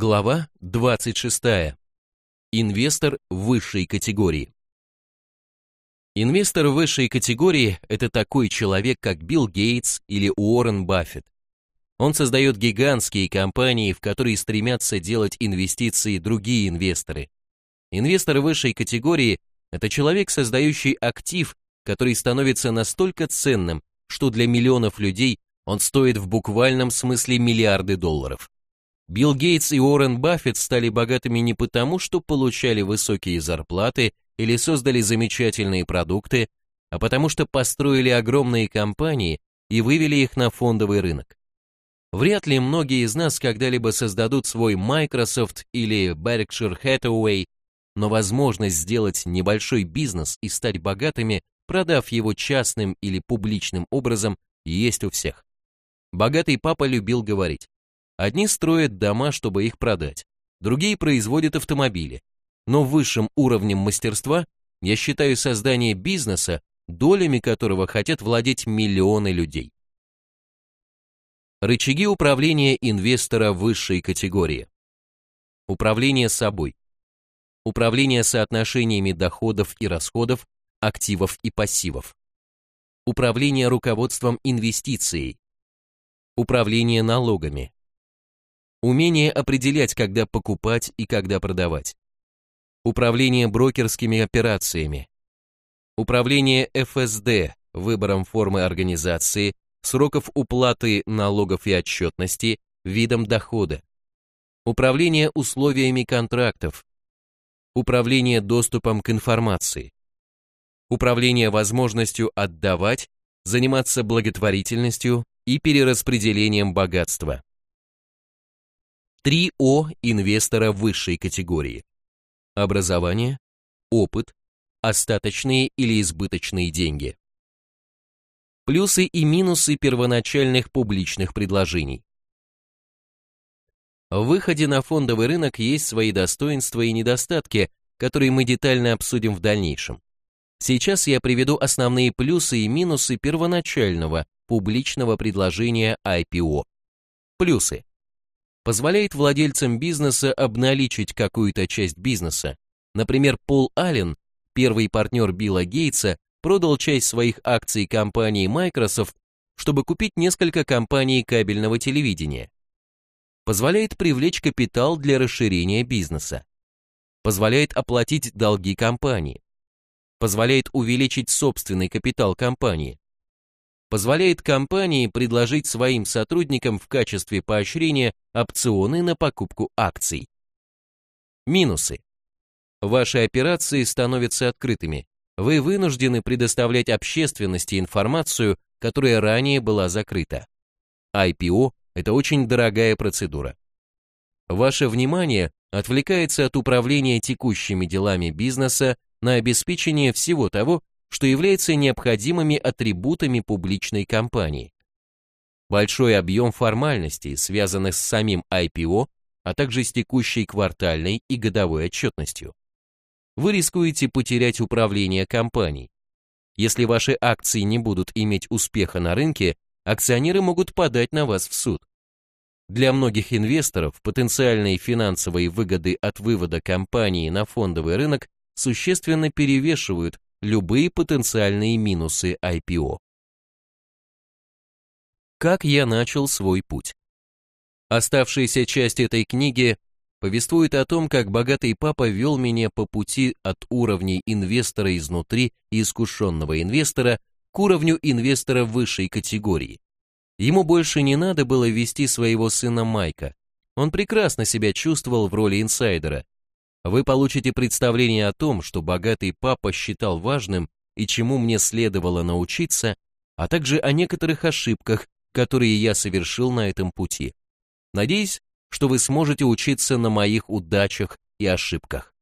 Глава 26. Инвестор высшей категории. Инвестор высшей категории – это такой человек, как Билл Гейтс или Уоррен Баффет. Он создает гигантские компании, в которые стремятся делать инвестиции другие инвесторы. Инвестор высшей категории – это человек, создающий актив, который становится настолько ценным, что для миллионов людей он стоит в буквальном смысле миллиарды долларов. Билл Гейтс и Уоррен Баффет стали богатыми не потому, что получали высокие зарплаты или создали замечательные продукты, а потому что построили огромные компании и вывели их на фондовый рынок. Вряд ли многие из нас когда-либо создадут свой Microsoft или Berkshire Hathaway, но возможность сделать небольшой бизнес и стать богатыми, продав его частным или публичным образом, есть у всех. Богатый папа любил говорить, Одни строят дома, чтобы их продать, другие производят автомобили. Но высшим уровнем мастерства я считаю создание бизнеса, долями которого хотят владеть миллионы людей. Рычаги управления инвестора высшей категории. Управление собой. Управление соотношениями доходов и расходов, активов и пассивов. Управление руководством инвестицией. Управление налогами. Умение определять, когда покупать и когда продавать. Управление брокерскими операциями. Управление ФСД, выбором формы организации, сроков уплаты налогов и отчетности, видом дохода. Управление условиями контрактов. Управление доступом к информации. Управление возможностью отдавать, заниматься благотворительностью и перераспределением богатства. 3О инвестора высшей категории. Образование, опыт, остаточные или избыточные деньги. Плюсы и минусы первоначальных публичных предложений. В выходе на фондовый рынок есть свои достоинства и недостатки, которые мы детально обсудим в дальнейшем. Сейчас я приведу основные плюсы и минусы первоначального публичного предложения IPO. Плюсы позволяет владельцам бизнеса обналичить какую-то часть бизнеса. Например, Пол Аллен, первый партнер Билла Гейтса, продал часть своих акций компании Microsoft, чтобы купить несколько компаний кабельного телевидения. Позволяет привлечь капитал для расширения бизнеса. Позволяет оплатить долги компании. Позволяет увеличить собственный капитал компании позволяет компании предложить своим сотрудникам в качестве поощрения опционы на покупку акций. Минусы. Ваши операции становятся открытыми. Вы вынуждены предоставлять общественности информацию, которая ранее была закрыта. IPO – это очень дорогая процедура. Ваше внимание отвлекается от управления текущими делами бизнеса на обеспечение всего того, что является необходимыми атрибутами публичной компании. Большой объем формальностей, связанных с самим IPO, а также с текущей квартальной и годовой отчетностью. Вы рискуете потерять управление компанией. Если ваши акции не будут иметь успеха на рынке, акционеры могут подать на вас в суд. Для многих инвесторов потенциальные финансовые выгоды от вывода компании на фондовый рынок существенно перевешивают любые потенциальные минусы IPO. Как я начал свой путь? Оставшаяся часть этой книги повествует о том, как богатый папа вел меня по пути от уровней инвестора изнутри и искушенного инвестора к уровню инвестора высшей категории. Ему больше не надо было вести своего сына Майка. Он прекрасно себя чувствовал в роли инсайдера, вы получите представление о том, что богатый папа считал важным и чему мне следовало научиться, а также о некоторых ошибках, которые я совершил на этом пути. Надеюсь, что вы сможете учиться на моих удачах и ошибках.